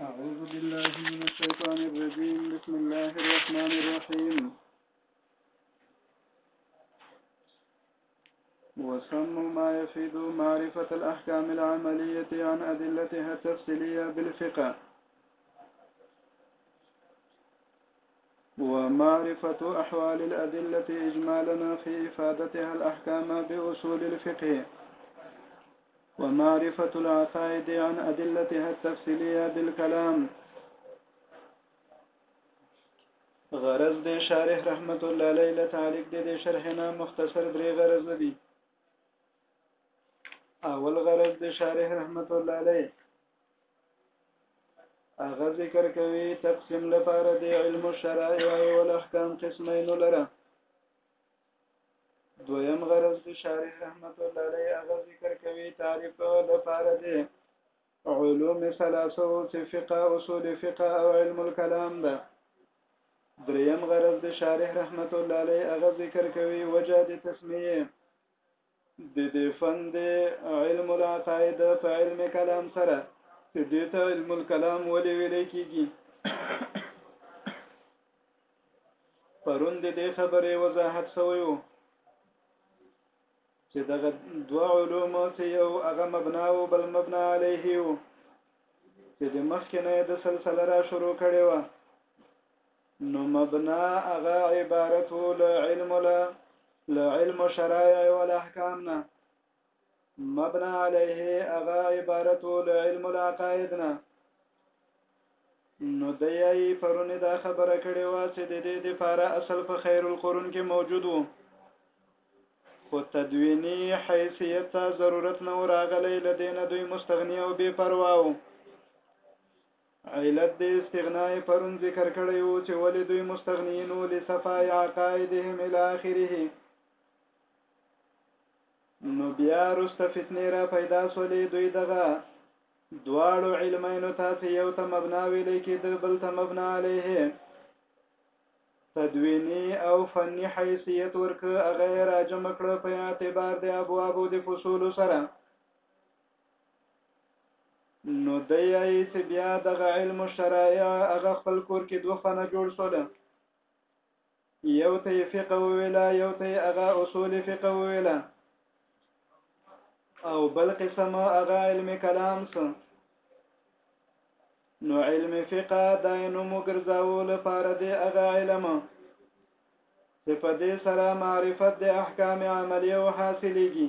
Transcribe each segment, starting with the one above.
أعوذ بالله من الشيطان الرجيم بسم الله الرحمن الرحيم وسموا ما يفيد معرفة الأحكام العملية عن أدلتها التفصيلية بالفقه ومعرفة أحوال الأدلة إجمالنا في إفادتها الأحكام بأصول الفقه ومعرفة العقائد عن أدلتها التفصيلية بالكلام غرض د شارح رحمت الله علیه له تعلیق د شرحنا مختصر درې غرض دي اول غرض د شارح رحمت الله علیه هغه ذکر کوي تقسیم لپاره د علم شرایع او احکام قسمین لره دویم غرض د شارح رحمت الله علیه هغه ذکر کوي تعریف لپاره دی علوم ثلاثه چې فقه اصول فقه او علم الكلام ده دریم غرض د شارح رحمت الله علیه هغه ذکر کوي وجه د تسمیه د دې فن د علم العقاید په علم کلام سره چې دې ته علم الکلام ولې ویل کېږي پرون د دې خبرې وضاحت شوی وو چې دغه دوه علوم چې یو هغه مبنا او بل مبنا علیه وو چې د مخکنه د سلسله را شروع کړي و نو مبنا هغه عبارت له علم له له علم شرایع او احکام نه مبنا علیه هغه عبارت له علم العقائد نه نو د یی پرونه دا خبره کړې و چې د دې لپاره اصل په خیر القرون کې موجود وو خو تدوینی حیثیت ته ضرورت نه راغلی لدین دوی مستغنی او بے پروا وو علت د استغنا یې پرون ذکر کړی وو چې ولې دوی مستغنیین وو لصفای عقایدهم الی اخره نو بیا رست فتنې را پیدا سولې دوی دغه دواړو علمینو ته چې یو ته مبنا ویل کېده بل ته مبنا علیه تدوینی او فنی حیثیت ورکه هغه راجم کړ په اعتبار د ابوابو د فصول سره نو دی یې چې بیا دغه علم شرایع هغه خپل کور کې دوه فنه جوړ شول یو ته یې فقه وویله یو ته یې هغه اصول فقه وویله او بل قسم هغه علم کلام سه نو علم فقه د نوم ګرځاو لپاره دی هغه علم چې په دې سره معرفت د احکام عملیو حاصلېږي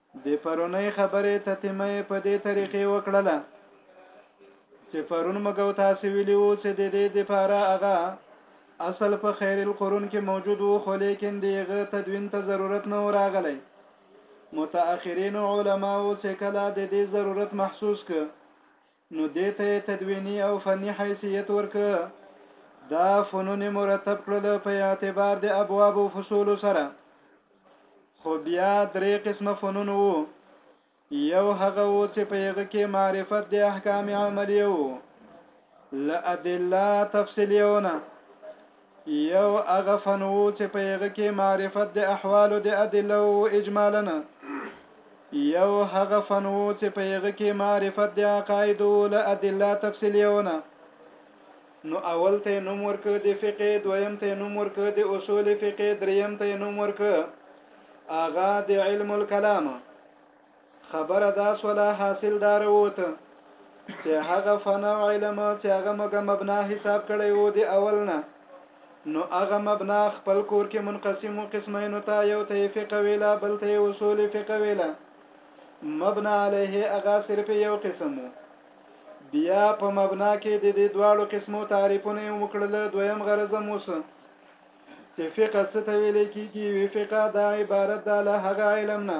د پرونۍ خبرې تتمه په دې طریقې وکړله چې پرون مګو تاسو ویلو چې د دې لپاره هغه اصل په خیر القرون کې موجود وو خو لیکن دیغه تدوین ته ضرورت نه راغلی متأخرین علما او سکلا د دې ضرورت محسوس ک نو دې ته یې تدویني او فني حیثیت ورکه دا فنون مرتب کړل په اعتبار د ابواب او فصول سره خو بیا درې قسمه فنون وو یو هغه وو چې په یغه کې معرفت د احکام عملیو لادله تفصیلیونه یو هغه فن وو چې په هغه کې معرفت د احوالو د ادله او اجمالا یو هغه فن وو چې په هغه کې معرفت د عقاید او له ادله تفصیلیونه نو اول ته نوم ورک د فقه دویم ته نوم ورک د اصول فقه دریم ته نوم ورک اغا د علم الكلام خبره دا سوله حاصل دار ووته چې هغه فن او علم چې هغه مګه مبنا حساب کړي وو د اول نه نو هغه مبنا خپل کور کې منقسم او قسمینو ته یو ته فقه ویلا بل ته اصول فقه ویلا مبنا علیه هغه صرف یو قسم بیا په مبنا کې د دې دواړو قسمو تعریفونه وکړل دویم غرض موسی چې فقه څه ته ویل کیږي وی فقه دا عبارت ده له هغه علم نه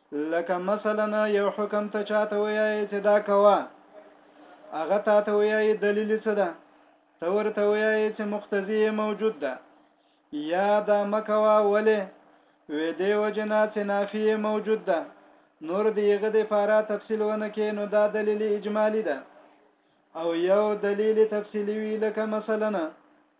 لکه مثلا یو حکم ته چاته ویای چې دا کوه هغه تا ته ویای دلیل څه ده ته ورته ویای چې مقتضی موجود ده یا دا مکوا ولی وې دی وجنا چې نافی موجود ده نور دیغه د پاره تفصیل ونه کې نو دا دلیل اجمالی ده او یو دلیل تفصیلی وی لکه مثلا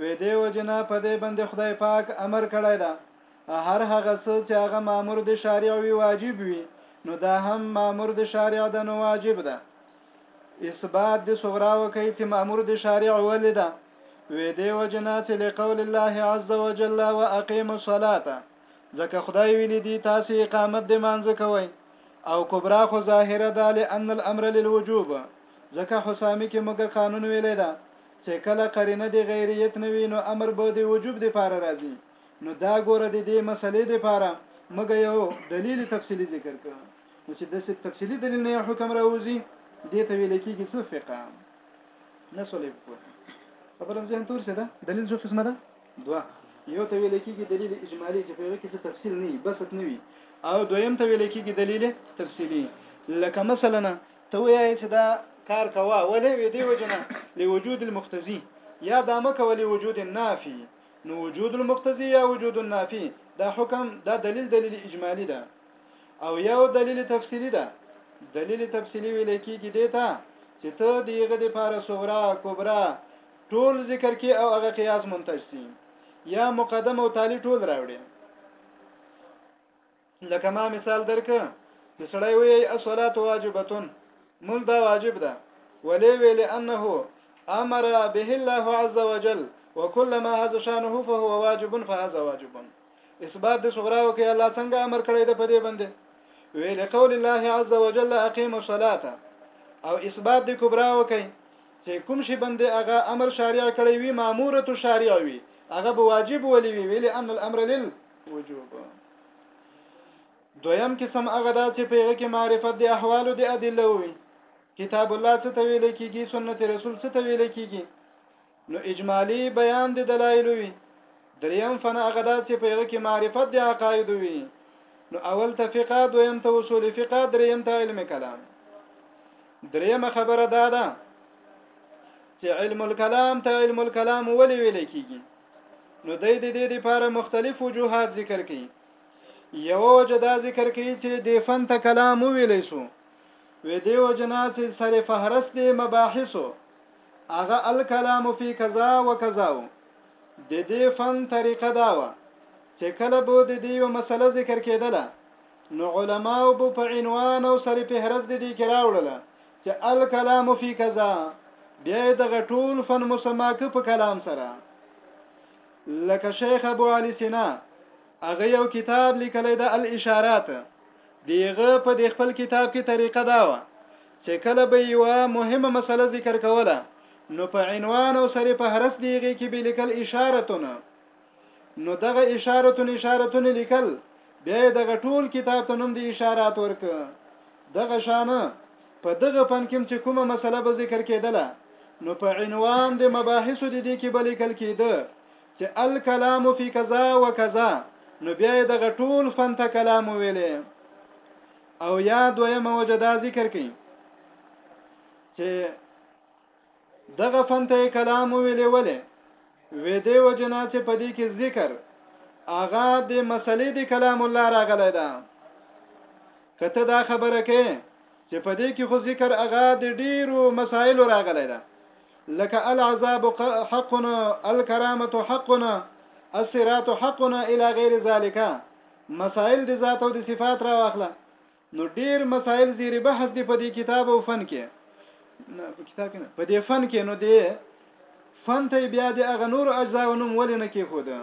وې دې وجنه په دې باندې خدای پاک امر کړی دا هر هغه څه چې هغه مامور د شارع وی واجب وي نو دا هم مامور د شارع ده نو واجب ده اثبات د صغرا وکي چې مامور د شارع ولې ده وې دې وجنه چې لقول الله عز وجل واقيموا الصلاه ځکه خدای ویلي دي تاسو اقامت د مانځ کوئ او کبرا خو ظاهره ده لئن الامر للوجوب ځکه حسامی کې موږ قانون ویلې ده چه کله قرینه د غیریت نه وی نو امر به د وجوب د پاره راځی نو دا ګوره د دې مسلې د پاره مګه یو دلیل تفصیلی ذکر کړ نو چې د تفصیلی دلیل نه حکم راوځي دې ته ویل کېږي څه فقه نه سولې په خبره هم ځین تور څه ده دلیل څو قسمه ده دوه یو ته ویل کېږي دلیل اجمالی چې په هغه کې څه تفصیل نه وي بسط نه وي او دویم ته ویل کېږي دلیل تفصیلی لکه مثلا ته وایې چې دا کار کوه ولې وې دی وجنه لوجود المقتضی یا دا مکه ولې وجود النافی نو وجود المقتضی یا وجود النافی دا حکم دا دلیل دلیل اجمالی ده او یو دلیل تفصیلی ده دلیل تفصیلی ویل کیږي دیتا چې ته دیغه د پاره صغرا کبرا ټول ذکر کې او هغه قیاس منتج سي یا مقدم او تالی ټول راوړي لکه ما مثال درک چې سړی وی الصلاه واجبه مونږ دا واجب ده ولې ویل انه امر به الله عز وجل وكل ما هذا شانه فهو واجب فهذا واجب اثبات د صغرا او کې الله څنګه امر کړی د پدې باندې ویل قول الله عز وجل اقیم الصلاه او اثبات د کبرا او کې چې کوم شي باندې هغه امر شارع کړی وي ماموره شارع وي هغه به واجب ولي وي ویل ان الامر للوجوب دویم قسم هغه دا چې پیغه کې معرفت د احوالو د ادله وي کتاب الله څه ته ویل کیږي سنت رسول څه ته ویل کیږي نو اجمالی بیان د دلایل وي دریم فن هغه دا چې پیغه کې معرفت د عقاید وي نو اول ته فقه دویم ته اصول فقه دریم ته علم کلام دریمه خبره دا ده چې علم الكلام ته علم الكلام ولې ویل کیږي نو د دې د لپاره مختلف وجوهات ذکر کړي یو وجه دا ذکر کړي چې د فن ته کلام ویلې سو وې دی وجنا چې سر فهرست دی مباحثو هغه الکلام فی کذا و کذا د دې فن طریقه دا و چې کله به د دې یو مسله ذکر کېدله نو علماو به په عنوان او سر فهرست دې کې راوړله چې الکلام فی کذا بیا دغه ټول فن مسما ک په کلام سره لکه شیخ ابو علی سینا هغه یو کتاب لیکلی د الاشارات دیغه په د خپل کتاب کې طریقه دا و چې کله به یو مهمه مسله ذکر کوله نو په عنوان او سره په هرس دیغه کې به لیکل اشارتونه نو دغه اشارتون اشارتون لیکل بیا دغه ټول کتاب ته نوم دی اشارات ورک دغه شانه په دغه فن کې چې کومه مسله به ذکر کېدله نو په عنوان د مباحثو د دې کې بلیکل کېده چې الکلام فی کذا و کذا نو بیا د غټول فن ته کلام ویلې او یا دویمه وجدا ذکر کړي چې دغه فن ته کلام ویلې ولې وې دې وجنا چې په دې کې ذکر اغا د مسلې د کلام الله راغلی ده کته دا خبره کې چې په دې کې خو ذکر اغا د ډیرو مسائل راغلی ده لکه العذاب حقنا الكرامه حقنا الصراط حقنا الى غیر ذالک مسائل د ذات او د صفات را واخله نو ډیر مسائل زیر بحث دی په دې کتاب او فن کې نه په کتاب کې نه په دې فن کې نو دی فن ته بیا د هغه نور اجزا او نوم ولې نه کې خو ده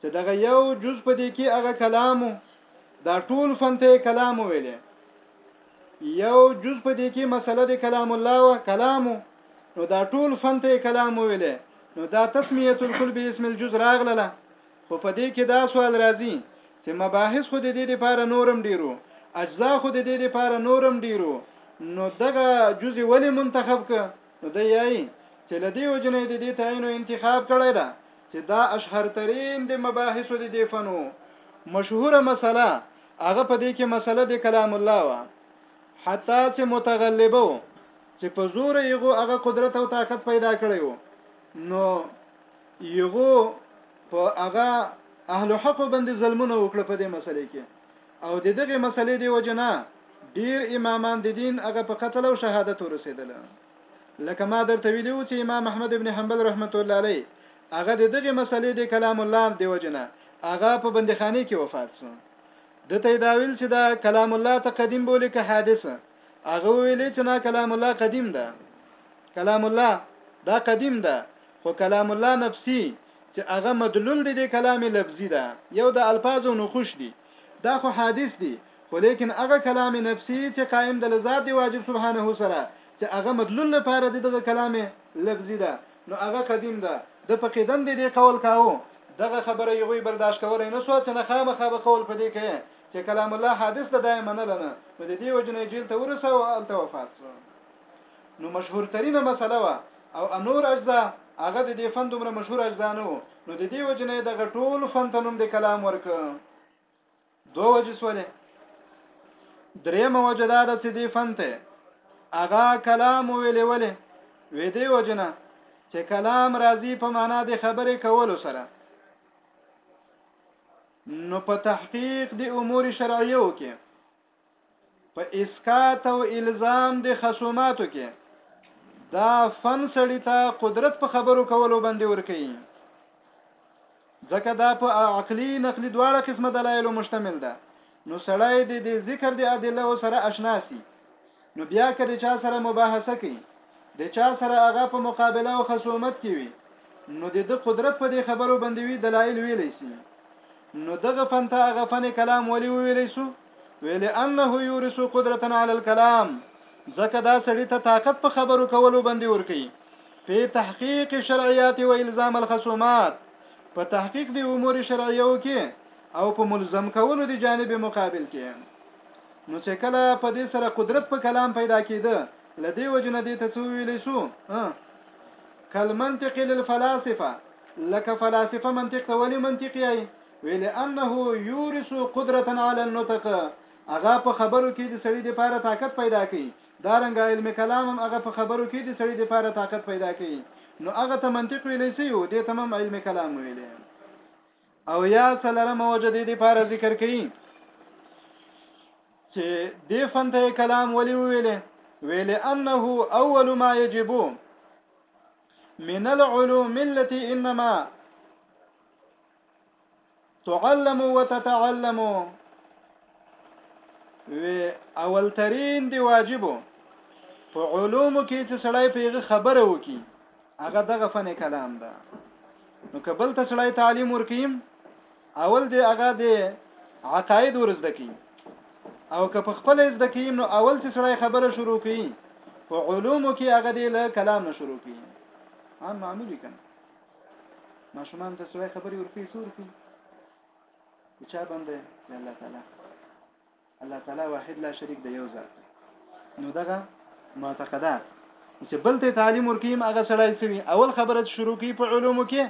چې دغه یو جز په دې کې هغه کلامو دا ټول فن ته کلام ویلې یو جز په دې کې مسله د کلام الله او کلامو نو دا ټول فن ته کلام ویلې نو دا تسمیه الکل به اسم الجز راغله خو په دې کې دا سوال راځي چې مباحث خو د دې لپاره نورم ډیرو اجزا خو د دې لپاره نورم ډیرو نو دغه جزء ولې منتخب ک نو دی یایي چې لدی وجنې د دې تعین او انتخاب کړی دا چې دا اشهر ترين د مباحثو د دې فنو مشهوره مسله هغه په دې کې مسله د کلام الله وا حتی چې متغلبه وو چې په زور یې هغه قدرت او طاقت پیدا کړی وو نو یغو په هغه اهل حق باندې ظلمونه وکړه په دې مسلې کې او د دغه مسلې دی وجنه ډیر امامان د دین هغه په قتل او شهادت ورسېدل لکه ما درته ویلو چې امام احمد ابن حنبل رحمت الله علیه هغه د دغه مسلې د کلام الله دی وجنه هغه په بندخانه کې وفات شو د ته دا ویل چې دا کلام الله ته قدیم بولی که حادثه هغه ویلې چې نا کلام الله قدیم ده کلام الله دا قدیم ده خو کلام الله نفسی چې هغه مدلول دی د کلام لفظي ده یو د الفاظ او نقوش دي دا خو حادث دي خو لیکن هغه کلام نفسی چې قائم د لذات دی واجب سبحانه سره چې هغه مدلول لپاره د دغه کلام لفظي ده نو هغه قدیم ده د فقیدن دی د قول کاو دغه خبره یوې برداشت کولای نه سو چې نه خامخا به قول پدې کوي چې کلام الله حادث ده دای منل نه نو د دې وجنه جیل ته ورسو او الته وفات شو نو مشهور ترینه مسله وه او انور اجزا هغه د دې فن دومره مشهور اجزا نه وو نو د دې وجه نه دغه ټول فن ته نوم د کلام ورک دوه وجه سولې درېمه وجه دا ده چې دې فن ته هغه کلام ویلې ولې وې دې وجه نه چې کلام راځي په معنا د خبرې کولو سره نو په تحقیق د امور شرعیو کې په اسکات او الزام د خصوماتو کې دا فن سړی ته قدرت په خبرو کولو باندې ور کوي ځکه دا په عقلي نقلي دواړه قسمه دلایلو مشتمل ده نو سړی د دې ذکر د ادله سره آشنا سي نو بیا که د چا سره مباحثه کوي د چا سره هغه په مقابله او خصومت کې وي نو د د قدرت په دې خبرو باندې وی دلایل ویلی سي نو دغه فن ته هغه فن کلام ولي ویلی سو ویل انه یورث قدرتا علی الكلام ځکه دا سړی ته طاقت په خبرو کولو باندې ورکی په تحقیق شرعیات و الزام الخصومات په تحقیق دی امور شرعیو کې او په ملزم کولو دی جانب مقابل کې نو چې کله په دې سره قدرت په کلام پیدا کېده لدی وجنه دې ته څو ویلې شو کل منطق للفلاسفه لکه فلاسفه منطق ته ولی منطقي ای ویل انه یورث قدرتا علی النطق هغه په خبرو کې د سړي د پاره طاقت پیدا کوي دا رنګ علم کلام هم هغه په خبرو کې د سړي د پاره طاقت پیدا کوي نو هغه ته منطق ویلې سی او د تمام علم کلام ویلې او یا څلرمه وجه دې لپاره ذکر کړي چې دې فنته کلام ولي ویلې ویلې انه اول ما يجب من العلوم التي انما تعلم وتتعلم وی اول ترين دی واجبو په علومو کې چې سړی پیغه خبره وکي هغه دغه فن کلام ده نو کبل ته سړی تعلیم ورکیم اول دی هغه دی عقاید ورزده کی او که په خپل زده کی نو اول چې سړی خبره شروع کی په علومو کې هغه دی له کلام نه شروع کی عام معمولی کنه ماشومان ته سړی خبري ورکی سور کی چا باندې د الله تعالی الله تعالی واحد لا شریک دی یو ذات نو دغه معتقده چې بل ته تعلیم ورکیم هغه سړی سوي اول خبره شروع کی په علومو کې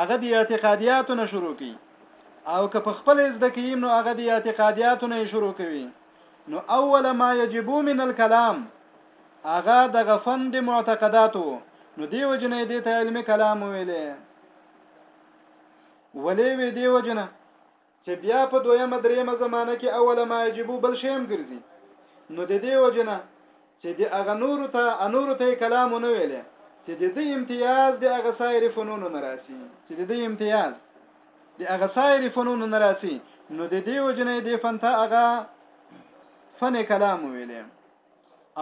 هغه د اعتقادیاتو نه شروع کی او که په خپل زده کیم نو هغه د اعتقادیاتو نه شروع کوي نو اول ما یجب من الكلام هغه د غفن د معتقداتو نو دیو جنې د علم کلام ویلې ولې وې دې وجنه چې بیا په دویمه دریمه زمانه کې اوله ما یجبو بل شی هم ګرځي نو د دې وجنه چې د اغه نور ته انور ته کلام نه ویلې چې د دې امتیاز د اغه سایر فنون نه راسي چې د دې امتیاز د اغه سایر فنون نه راسي نو د دې وجنه د فن ته اغه فن کلام ویلې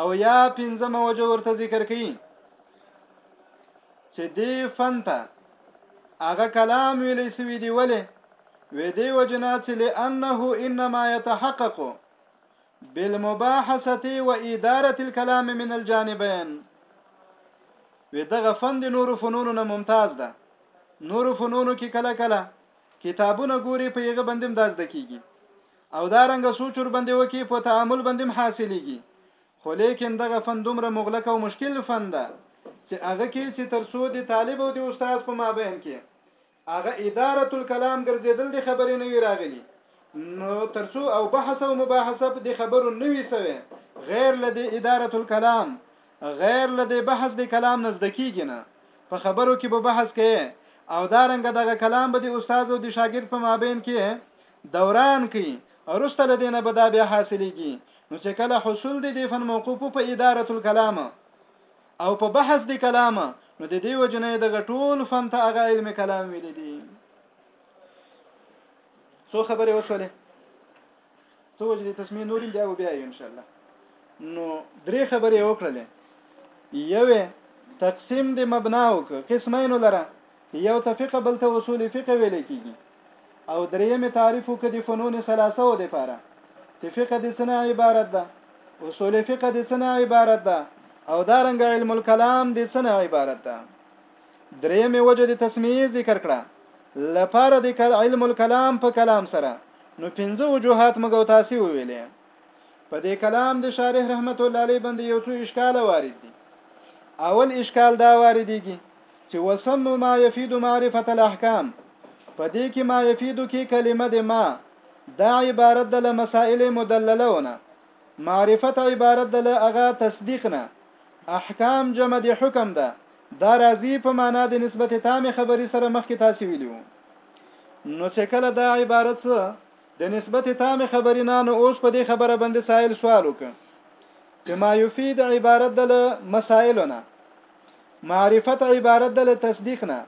او یا پنځمه وجه ورته ذکر کړي چې دی فن ته هغه کلام ویلې سوي دی ولې وې دی وجنا چې لانه انما يتحقق بالمباحثه واداره الكلام من الجانبين وې دغه فن د نورو فنونو نه ممتاز ده نورو فنونو کې کله کله کتابونه ګوري په یغه بندم داز دکېږي او دا رنګ سوچ ور باندې وکي په تعامل باندې هم حاصلېږي خو لیکن دغه فن دومره مغلق او مشکل فن ده چې هغه کې چې تر څو د طالب او د استاد په مابین کې هغه اداره الکلام ګرځیدل د خبرې نه وی راغلی نو تر څو او بحث او مباحثه د خبرو نه وی سوي غیر لدی اداره الکلام غیر لدی بحث د کلام نزد کیږي نه په خبرو کې به بحث کوي او دا رنګ دغه کلام به د استاد او د شاګرد په مابین کې دوران کي وروسته له دې نه به دا بیا حاصلېږي نو چې کله حصول دي د فن موقوف په ادارة الکلام او په بحث د کلام نو د دې وجنه دغه ټول فن ته هغه علم کلام ویل دي څو خبرې وسولې څو وجې د تسمیه نورین بیا و بیا ان شاء الله نو درې خبرې وکړلې یوه تقسیم د مبنا او قسمینو لره یو ته فقه بل ته اصول فقه ویل کیږي او دریم تعریف وکړه د فنون ثلاثه و د پاره چې فقه د څه عبارت ده اصول فقه د څه عبارت ده او دارنګ علم الكلام د څه عبارت ده دریم وجه د تسمیه ذکر کړه لپاره د علم الكلام په کلام سره نو پنځه وجوهات مګو تاسو ویلې په دې کلام د شارح رحمت الله علیه باندې یو څو اشکال وارد دي اول اشکال دا واردېږي چې وسمو ما يفيد معرفه الاحکام په دې کې ما يفيد کې کلمه د ما دا عبارت د مسائل مدللهونه معرفت عبارت د هغه تصدیق نه احکام جمع د حکم ده دا راځي په معنا د نسبت تام خبري سره مخکې تاسو ویلو نو چې کله دا عبارت د نسبت تام خبری نه نو اوس په دې خبره باندې سائل سوال وکړ چې ما یفید عبارت د مسائلونه معرفت عبارت د تصدیق نه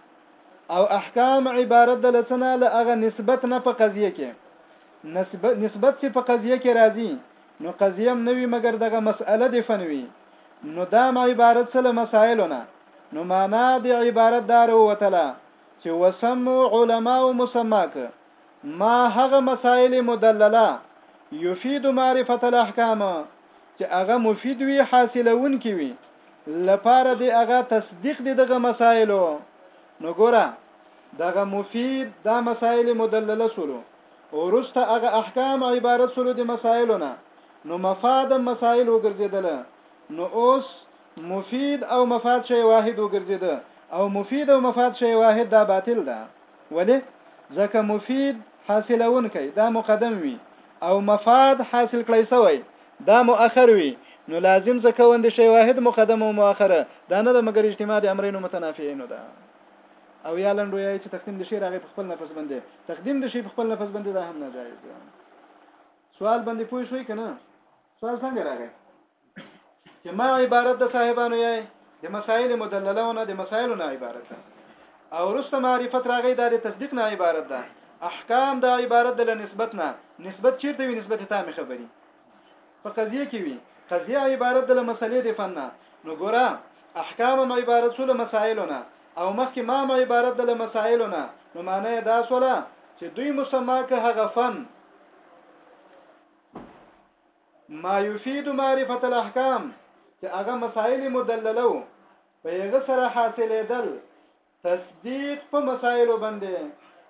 او احکام عبارت د لسنه لغه نسبت نه په قضیه کې نسبت نسبت چې په قضیه کې راځي نو قضیه هم نوي مګر دغه مسأله د فنوي نو دا عبارت سره مسائلونه نو معنا د عبارت دار وتله چې وسمو علما او مسماک ما هغه مسائل مدلله، يفيد معرفة الاحکام، چې هغه مفيد وي، حاصلوونکي وي، لپاره دې هغه تصديق دې دغه مسائلو، نو ګوره دغه مفيد دا مسائل مدلله سولو، وروسته هغه احکام عبارت سولو دې مسائلو نه، نو مفاد هم مسائل وګرځېدله، نو اوس مفيد او مفاد شيء واحد وګرځېده، او مفيد او مفاد شيء واحد دا باطل ده. ولې؟ ځکه مفید حاصلونکی دا مقدم وي او مفاد حاصل کړی سوی دا مؤخر وي نو لازم ځکه وندې شی واحد مقدم او مؤخر دا نه ده مګر اجتماع د امرینو متنافعینو ده او یا لنډو یا چې تقدیم د شی راغی په خپل نفس باندې تقدیم د شی په خپل نفس باندې دا هم ناجایز ده سوال باندې پوه شوي کنه سوال څنګه راغی جماع عبارت د صاحبانو یې د مسائل مدللونه د مسائل نه عبارت ده او رسته معرفت راغی دا د تصدیق نه عبارت ده احکام د عبارت د نسبت نه نسبت چیرته وي نسبت تام خبري په قضیه کې وي قضیه عبارت د مسلې د فن نه نو ګوره احکام هم عبارت سول مسائلونه او مخکې ما هم عبارت د مسائلونه نو معنی دا سوله چې دوی مسما که هغه فن ما يفيد معرفت الاحکام چې هغه مسائل مدللو په یغه سره حاصلېدل تصدیق په مسائلو باندې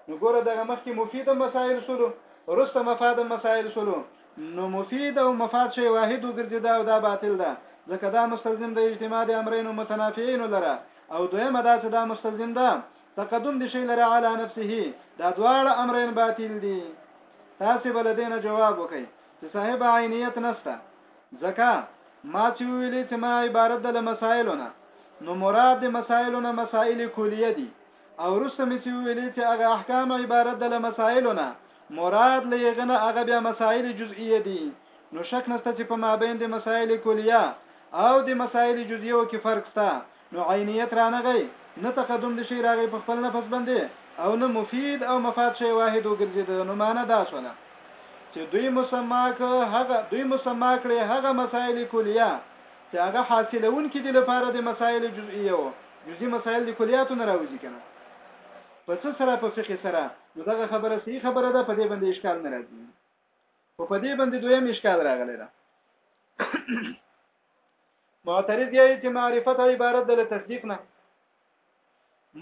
نو ګوره دغه مخکې مفید مسائل شولو ورسته مفاد مسائل شولو نو مفید او مفاد شی واحد وګرځي دا او دا باطل ده ځکه دا مستلزم د اجتماع د امرین متنافعين لره او دویمه دا چې دا مستلزم ده تقدم د شی لره علی نفسه دا دواړه امرین باطل دي تاسو بل دینه جواب وکئ چې صاحب عینیت نشته ځکه ما چې ویلې چې ما عبارت د مسائلو نه نو مراد د مسائلو نه مسائل کلیه دي او رسته مې چې ویلې چې هغه احکام عبارت د مسائلو نه مراد لېغه نه هغه بیا مسائل جزئیه دي نو شک نشته چې په مابین د مسائل کلیه او د مسائل جزئیو کې فرق شته نو عینیت رانغی، نه تقدم د شی راغی په خپل نفس باندې او نه مفید او مفاد شی واحد وګرځیده نو معنی دا شوله چه دوی مسما که هغه دوی مسما کړې هغه مسائل کلیه چه هغه حاصلونکي دي لپاره د مسائل جزئیه وو جزئی مسائل د کلیاتو نه راوځي کنه په څه سره په فقه سره نو دغه خبره صحیح خبره ده په دې باندې اشکال نه راځي خو په دې باندې دویم اشکال راغلی ده معترض یې چې معرفت عبارت د تصدیق نه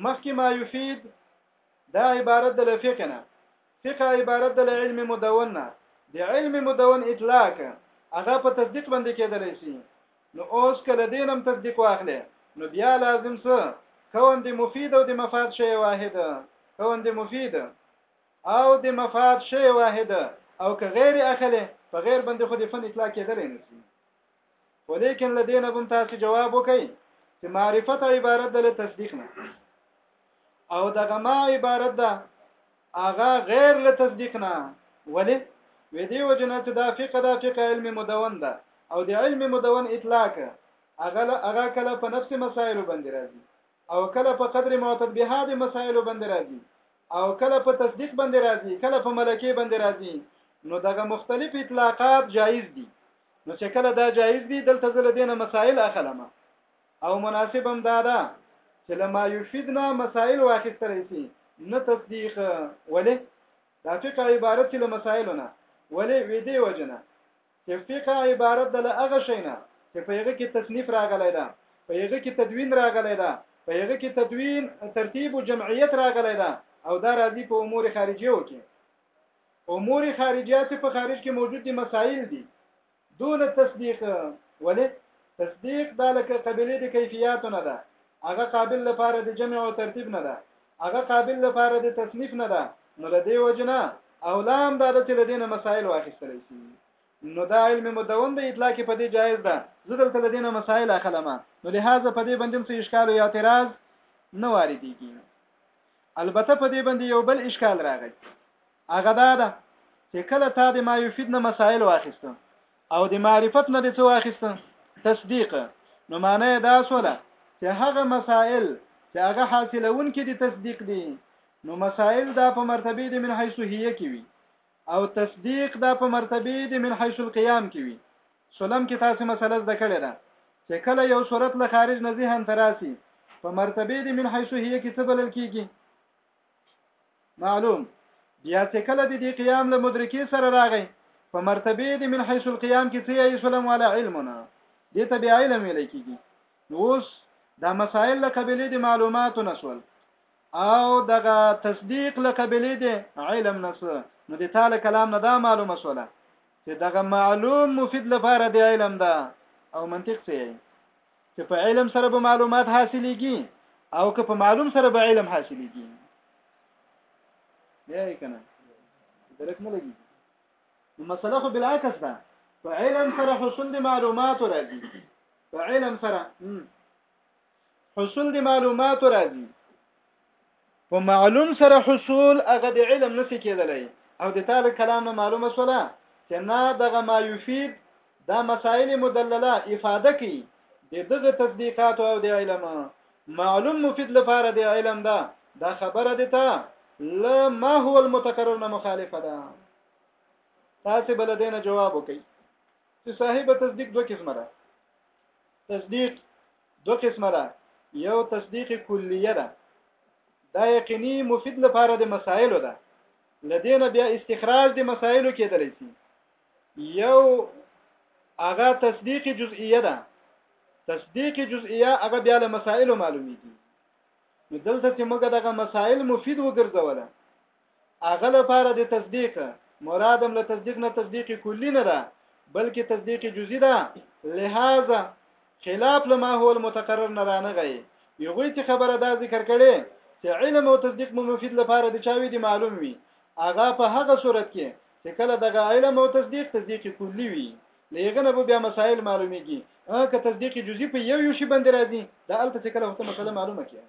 مخکې ما یفید دا عبارت د فقه نه فقه عبارت د علم مدون نه د علم مدون اطلاق هغه په تصدیق باندې کېدل شي نو اوس کله دینم تصدیق واخلې نو بیا لازم څه کون د مفید او د مفاد شی واحد کون د مفید او د مفاد شی واحد او که غیر اخله په غیر باندې خو د فن اطلاق کېدل نه شي ولیکن لدې نه بم تاسو جواب وکئ چې معرفت عبارت ده له تصدیق نه او دغه ما عبارت ده هغه غیر له تصدیق نه ولی وې دی وجنه چې دا فقه دا فقه علم مدون ده او د علم مدون اطلاق هغه هغه کله په نفس مسائل باندې راځي او کله په قدر معتد بها د مسائل باندې راځي او کله په تصدیق باندې راځي کله په ملکه باندې راځي نو دغه مختلف اطلاقات جایز دي نو چې کله دا جایز دي دلته زله دینه مسائل اخلم او مناسب هم دا ده چې لما یفیدنا مسائل واخیستل شي نه تصدیق ولې دا فقه عبارت له مسائلونه ولې وې دی وجنه ارتقا عبارت ده له هغه شي نه چې په هغه کې تصنیف راغلی ده په هغه کې تدوین راغلی ده په هغه کې تدوین ترتیب او جمعیت راغلی ده او دا راځي په امور خارجیو کې امور خارجیه چې په خارج کې موجود دي مسائل دي دون تصدیق ولې تصدیق دا لکه قبلې د کیفیتونه ده هغه قابل لپاره د جمع او ترتیب نه ده هغه قابل لپاره د تصنیف نه ده نو له دې وجه نه اولا هم دا ده چې له دې نه مسایل واخیستل شي نو دا علم مدون د اطلاق په دې جایز ده زه دلته له دې نه مسایل اخلم نو لهدا په دې باندې څه اشکال یا اعتراض نه واردېږي البته په دې باندې یو بل اشکال راغی هغه دا ده چې کله تا د ما یفید نه مسائل واخیسته او د معرفت نه د څه واخیسته تصدیق نو معنی دا سوله چې هغه مسائل چې هغه حاصلون کې د تصدیق دي نو مسائل دا په مرتبه د من حيث هي کې وي او تصدیق دا په مرتبه د من حيث القيام کې وي سلام کې تاسو مسله زده کړې ده چې کله یو صورت له خارج نه ذهن تراسي په مرتبه د من حيث هي کې څه بلل کیږي معلوم بیا چې کله د دې قیام له مدرکی سره راغی په مرتبه د من حيث القيام کې ته یې سلام ولا علمنا دې ته بیا علم ویل کیږي نو اوس دا مسائل له قبلې د معلوماتو نسول او دغه تصدیق له قبلې د علم نس نو د تعالی کلام نه دا معلومه سوله چې دغه معلوم مفید لپاره د علم ده او منطق څه چې په علم سره به معلومات حاصلېږي او که په معلوم سره به علم حاصلېږي بیا یې کنه درک نه لګي نو مسله خو بالعکس ده په علم سره حصول د معلومات راځي په علم سره حصول د معلومات راځي په معلوم سره حصول هغه د علم نسی کېدلی او د تعالی کلام نه معلومه سوله چې نه دغه ما یفید دا مسائل مدلله افاده کوي د دغه تصدیقات او د علم معلوم مفید لپاره د علم دا دا خبره دي ته لا ما هو المتکرر نه مخالفه ده تاسو بل دینه جواب وکي چې صاحب تصدیق دوه قسمه ده تصدیق دو قسمه ده یو تصدیق کلیه ده دا یقیني مفید لپاره د مسائلو ده لدینه بیا استخراج د مسائلو کېدلی شي یو هغه تصدیق جزئیه ده تصدیق جزئیه هغه بیا له مسائلو معلومیږي نو دلته چې موږ دغه مسائل مفید وګرځوله هغه لپاره د تصدیق مرادم له تصدیق نه تصدیق کلی نه ده بلکې تصدیق جزئی ده لہذا خلاف لما هو المتقرر نه رانغی یوه چې خبره دا ذکر کړي چې علم او تصدیق مو مفید لپاره د چاوي دي معلوم وي هغه په هغه صورت کې چې کله دغه علم او تصدیق تصدیق کلی وي لېغه نه بیا مسائل معلومیږي که تصدیق جزئی په یو یو شی باندې راځي دا الته چې کله هوته مسله معلومه کیږي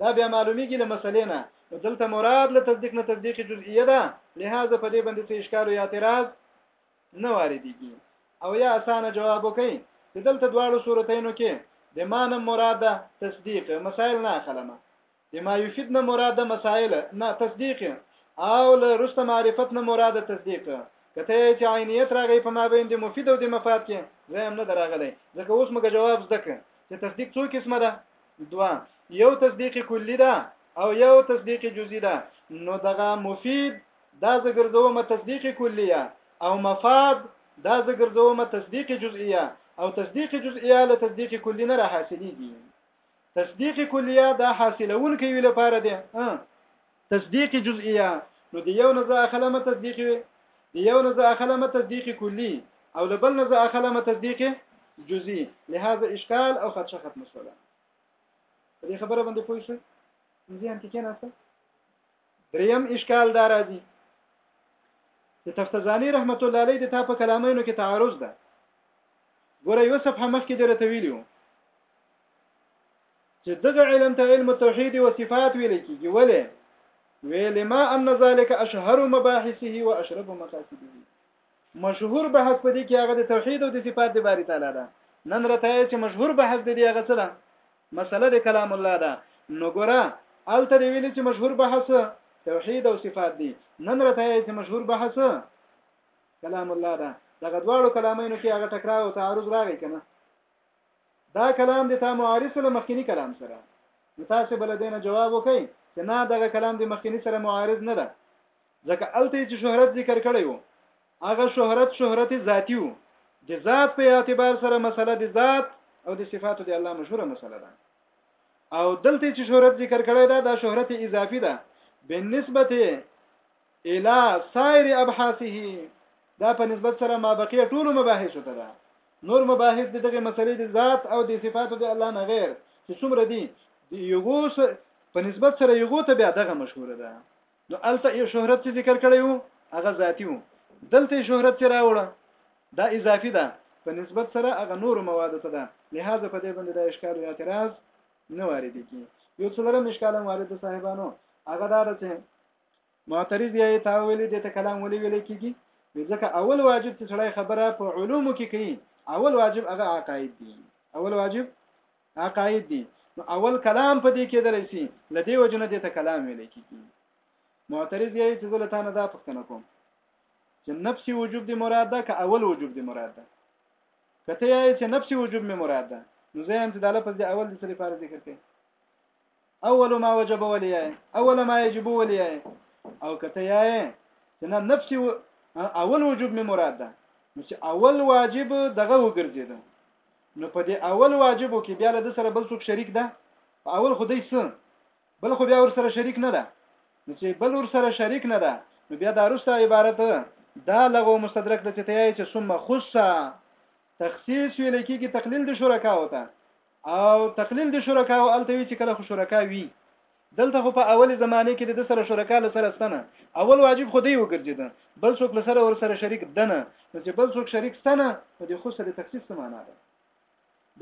دا بیا معلومیږي له مسلې نه نو دلته مراد له تصدیق نه تصدیق جزئیه ده لہذا په دې باندې څه اشکال او اعتراض نه واردېږي او یا اسانه جواب وکړي چې دلته دواړو صورتینو کې د معنی مراد تصدیق مسائل نه اخلمه بما یفید نه مراد مسائل نه تصدیق او له رست معرفت نه مراد تصدیق کته چې عینیت راغی په مابین د مفید او د مفاد کې زم نه دراغلی ځکه اوس موږ جواب زده ک چې تصدیق څو قسمه ده دوا یو تصدیق کلی ده او یو تصدیق جزئی ده نو دغه مفید دا زګرځوم تصدیق کلیه او مفاد دا زګرځوم تصدیق جزئیه او تصدیق جزئیه له تصدیق کلی نه را حاصلېږي تصدیق کلیه دا حاصلون کوي لپاره ده تصدیق جزئیه نو د یو نه زه اخله ما تصدیق وي د یو نه زه اخله ما تصدیق کلی او لبل نه زه اخله ما تصدیق جزئی لهدا اشکال او خدشه ختم شوله په دې خبره باندې پوه شئ ځین کې کېناسته دریم اشکال دا راځي چې تفتزانی رحمت الله علیه د تا په کلامینو کې تعارض ده ګوره یو صفحه مخکې درته ویلو چې دغه علم ته علم التوحید و صفات ویل کیږي ولې ویل ما ان ذالک اشهر مباحثه و اشرب مقاصده مشهور بحث په دې کې هغه د توحید او د صفات د باری تعالی ده نن راته چې مشهور بحث د دې هغه څه ده مسله د کلام الله ده نو ګوره الته دی ویل چې مشهور بحث توحید او صفات دي نن راته چې مشهور بحث کلام الله ده دغه دواړو کلامینو کې هغه ټکراو او تعارض راغی کنه دا کلام د تا معارض سره مخکینی کلام سره نو تاسو بل دینه جواب وکئ چې نه دغه کلام د مخکینی سره معارض نه ده ځکه الته چې شهرت ذکر کړی وو هغه شهرت شهرت ذاتی وو د ذات په اعتبار سره مسله د ذات او د صفاتو د الله مشهوره مسله ده او دلته چې شهرت ذکر کړی دا د شهرت اضافي ده بالنسبه الی سایر ابحاثه دا په نسبت سره ما بقیه ټول مباحث ته ده نور مباحث د دغه مسلې د ذات او د صفاتو د الله نه غیر چې څومره دي د یوغو په نسبت سره یوغو ته بیا دغه مشهور ده نو الته یو شهرت چې ذکر کړی وو هغه ذاتی وو دلته شهرت چې راوړه دا اضافي ده په نسبت سره هغه نور مواد ته ده لہذا په دې باندې د اشکال او اعتراض نه وارد کی یو څلورم اشکال وارد صاحبانو هغه دا ده چې معترض یې تا ویلې د ته کلام ولې ویلې کیږي ځکه اول واجب چې سړی خبره په علومو کې کوي اول واجب هغه عقاید دي اول واجب عقاید دي نو اول کلام په دې کېدل شي لدی وجنه د ته کلام ویلې کیږي معترض یې چې زه لته نه دا پښتنه کوم چې نفسي وجوب دی مراد ده که اول وجوب دی مراد ده کته یې چې نفسي وجوب می مراد ده نو زه هم چې د لفظ دی اول د سری فارغ ذکر کړي اول ما وجب ولي اول ما يجب ولي او کته یې چې نه نفسي و... اول وجوب می مراد ده نو چې اول واجب دغه وګرځید نو په دې اول واجبو کې بیا له سره بل څوک شریک ده په اول خدای سره بل خو بیا ور سره شریک نه ده نو چې بل ور سره شریک نه ده نو بیا دا رسته عبارت دا لغو مستدرک د چې ته یې چې ثم خصه تخصیص ویل کېږي تقلیل د شرکا وته او تقلیل د شرکا او الته وی چې کله خو شرکا وی دلته خو په اول زمانه کې د سره شرکا لسره ستنه اول واجب خو دی وګرځیدل بل څوک لسره ور سره شریک دنه نو چې بل څوک شریک ستنه نو د خصه د تخصیص معنا ده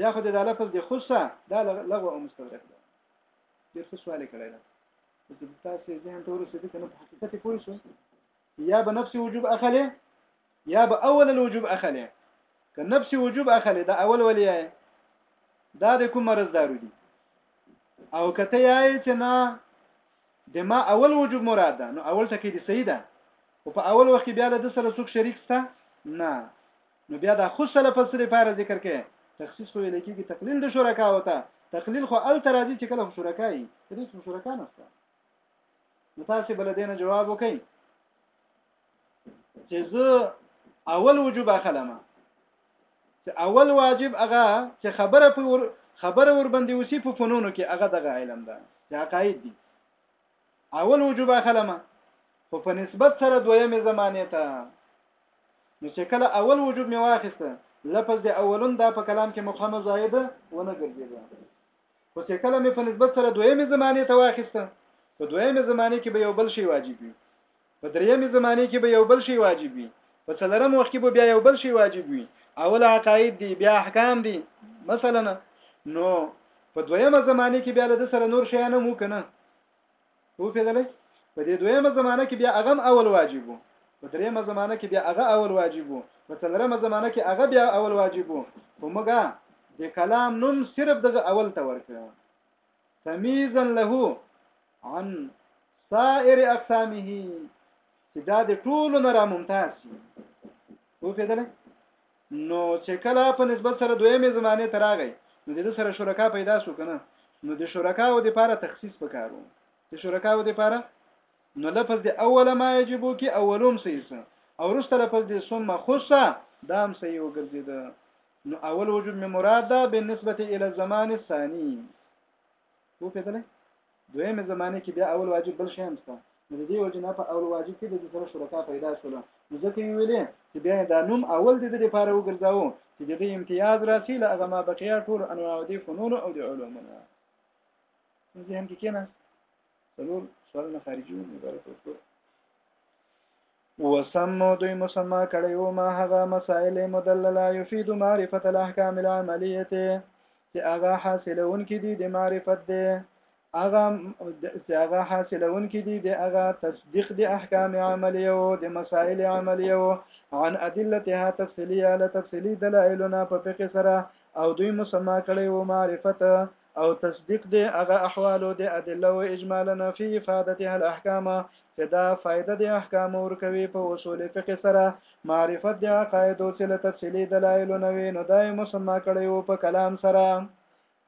بیا خو د لفظ د خصه دا لغو او مستغرق ده ډیر څه سوال کړی ده چې تاسو ذهن ته ورسېدل کنه په حقیقت پوه شئ یا به نفس وجوب اخلي یا به اول الوجوب اخلي که نفس وجوب اخلي دا اول ولې دا د کوم مرز دارو دي او کته یې چې نه د ما اول وجوب مراد ده نو اول ټکی دی صحیح ده او په اول وخت کې بیا له د سره څوک شریک سته نه نو بیا دا خو سره په سره پاره ذکر کې تخصیص خو لیکيږي تقلیل د شرکا وته تقلیل خو ال ترازی چې کله شرکای دې شرکا نه سته نو تاسو بل دینه جواب وکئ چې زه اول وجوب اخلم چې اول واجب هغه چې خبره په ور خبره ور باندې وسی په فنونو کې هغه دغه علم ده چې عقاید دي اول وجوب اخلم خو په نسبت سره دویمه زمانه ته نو چې کله اول وجوب می واخیسته لفظ د اولون دا په کلام کې مخامه زائد ونه ګرځیدل خو چې کله مې په نسبت سره دویمې زمانه ته واخیسته په دویمې زمانه کې به یو بل شی واجب وي په دریمې زمانه کې به یو بل شی واجب وي په څلورم وخت کې به بیا یو بل شی واجب وي اول عقاید دي بیا احکام دي مثلا نو په دویمه زمانه کې بیا له سره نور شیان مو کنه او پیدلې په دې دویمه زمانه کې بیا هغه اول واجب وو په دریمه زمانه کې بیا هغه اول واجب وو په څلورمه زمانه کې هغه بیا اول واجب وو خو موږ د کلام نوم صرف دغه اول ته ورکړو تمیزا له عن سائر اقسامه چې دا د ټولو نه را ممتاز شي وو پیدلې نو چې کله په نسبت سره دویمه زمانه ته راغی نو د سره شرکا پیدا شو کنه نو د شرکا او د لپاره تخصیص پکارو د شرکا او د لپاره نو لفظ د اوله ما یجبو کې اولوم سیسه او رسته لفظ د ثم خصه دام سي وګرځید نو اول وجوب می مراد ده بالنسبه الى الزمان الثاني وو پیدلې دویمه زمانه کې بیا اول واجب بل شی نشته نو د دې وجنه په اول واجب کې د دې سره شرکا پیدا شول نو ځکه یې ویلې چې بیا دا نوم اول د دې لپاره وګرځاو چې د دې امتیاز راسي له هغه ما بقیا ټول انواع دي فنون او د علومونه ذهن کې کېنه څلور سوالونه خارجي وو مبارک وکړو اوس هم مو دوی مسما کړی وو ما هغه مسائل مدلله يفيد معرفت الاحکام العملیه چې هغه حاصلون کې دي د معرفت دی هغه چې هغه حاصلون کې دي د هغه تصدیق د احکام عملیه او د مسائل عملیه او عن ادلتها تفصیلیه له تفصیلی دلایلونه په فقه سره او دوی مسما کړي او معرفت او تصدیق د هغه احوال او د ادله او اجمالا فی افادتها الاحکام چې دا فائده د احکام ورکوي په اصول فقه سره معرفت د عقاید او سله تفصیلی دلایل نه وي نو دای مسما کړي او په کلام سره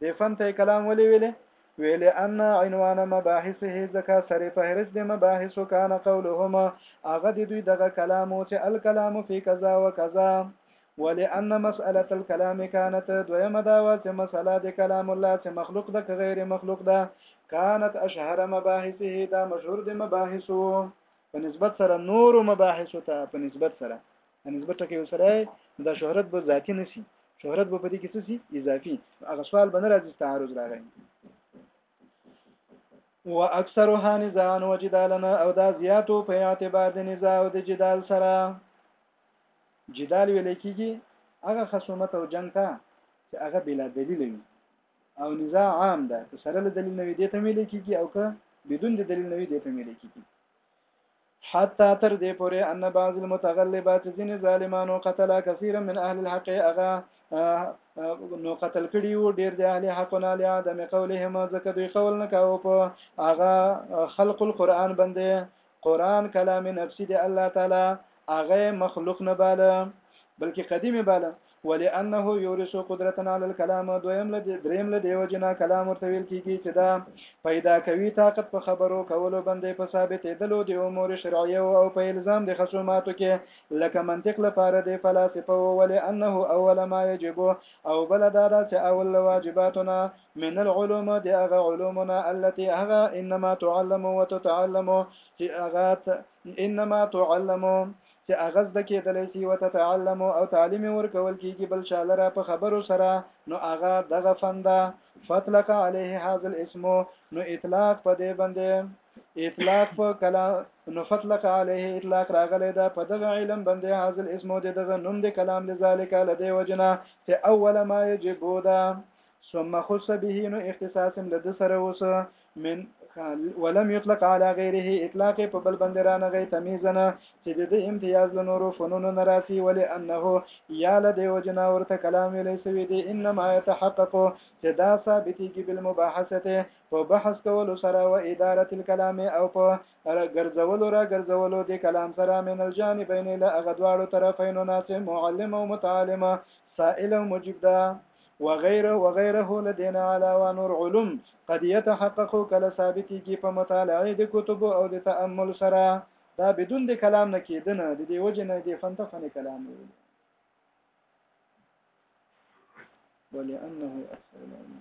د فن ته کلام ولې ویلې ویل ان عنوان مباحثه زکا سره فهرس د مباحث کان قولهما هغه د دوی دغه کلام او چې الکلام فی کذا و کذا ولأن مسألة الكلام كانت دویمه دا وه چې مسأله د کلام الله چې مخلوق ده که غیر مخلوق ده كانت اشهر مباحثه دا مشهور د مباحثو په نسبت سره نور مباحثو ته په نسبت سره په نسبت ټکی سره دا شهرت به ذاتی نسی شهرت به په دې کې څه سي اضافي هغه سوال بنر از تعارض راغی واکثرها نزاعا وجدالنا او دا زیاتو په اعتبار د نزاع او د جدال سره جدال ویل کېږي هغه خصومت او جنگ ته چې هغه بلا دلیل وي او نزاع عام ده که سره له دلیل نوي دې ته ویل کېږي او که بدون د دلیل نوي دې ته ویل کېږي حتی تر دې پورې ان بعض المتغلبات ځین ظالمانو قتل کثیر من اهل الحق اغا نو قتل کړي وو ډیر د اهل حقنا لعدم قولهم ځکه دوی قول نه کاوه په اغا خلق القرآن باندې قرآن کلام نفسي دی الله تعالی هغه مخلوق نه باله بلکې قدیم باله ولانه یورث قدرتنا علی الكلام دویم لدی دریم لدی وجنا کلام ورته ویل کیږي چې دا پیدا کوي طاقت په خبرو کولو باندې په ثابتې دلو دی امور شرعیه او په الزام د خصوماتو کې لکه منطق لپاره دی فلسفه ولانه اول ما یجب او بل دا دا چې اول واجباتنا من العلوم د هغه علومنا التي هغه انما تعلم وتتعلم چې هغه انما تعلم چې هغه زده کېدلی سي وتتعلم او تعلیم ورکول کیږي بل چا لره په خبرو سره نو هغه دغه فنده فطلق عليه هذا الاسم نو اطلاق په دې باندې اطلاق په کلام نو فطلق عليه اطلاق راغلی دا په دغه علم باندې هذا الاسم دغه نوم د کلام لذالک لدی وجنا چې اول ما یجب دا ثم خص به نو اختصاص هم د سره اوس من ولم يطلق على غيره اطلاق په بل باندې رانه غي تمیزنه چې د دې امتیاز له نورو فنونو نه راسي ولې انه یا لدی وجنا ورته کلام ویل سوی دی انما يتحقق چې دا ثابتيږي بالمباحثه په بحث کولو سره او اداره الكلام او په ګرځولو را ګرځولو د کلام سره من الجانبین له اغدواړو طرفینو ناس معلم او متعلمه سائل او مجيب ده وغيره وغيره لدينا علاوه نور علوم قد يتحقق کله ثابتيږي په مطالعه د کتب او د تامل سره دا بدون د کلام نه کېدنه د دې وجه نه د فن ته فن کلام ویل ولانه اکثر العلم